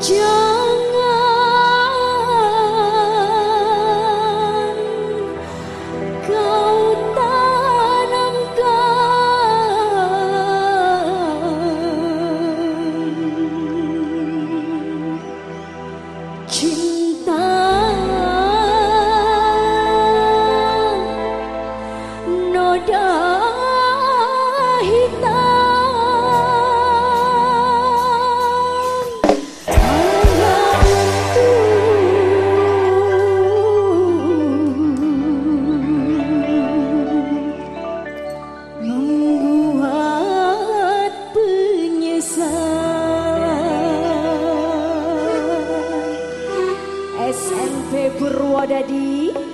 de Roo, daddy.